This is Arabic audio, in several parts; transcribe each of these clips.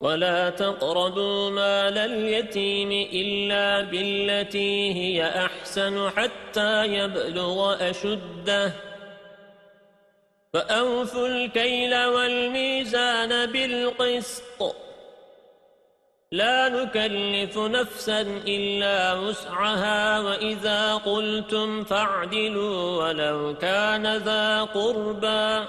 ولا تقربوا مال اليتيم إلا بالتي هي أحسن حتى يبلغ أشده فأوفوا الكيل والميزان بالقسط لا نكلف نفسا إلا وسعها وإذا قلتم فاعدلوا ولو كان ذا قربا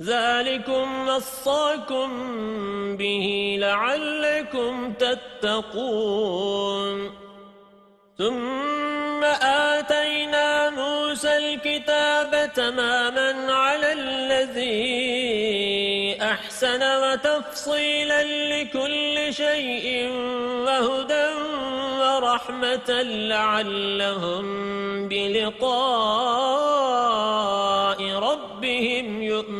ذلكم نصاكم به لعلكم تتقون. ثم آتينا موسى الكتاب تماما على الذي أحسن وتفصيلا لكل شيء وهدى ورحمة لعلهم بلقاء ربهم يؤمنون.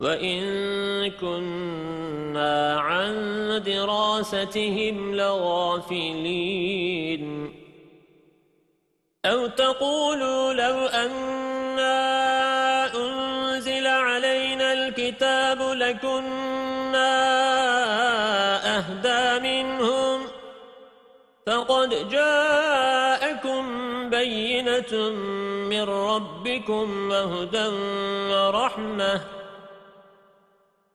وَإِن كُنَّا عَن دِرَاسَتِهِمْ لَغَافِلِينَ أَوْ تَقُولُوا لَوْ أَنَّا أُنزِلَ عَلَيْنَا الْكِتَابُ لَكُنَّا أَهْدَى مِنْهُمْ فَقَدْ جَاءَكُمْ بَيِّنَةٌ مِّن رَّبِّكُمْ وَهُدًى وَرَحْمَةٌ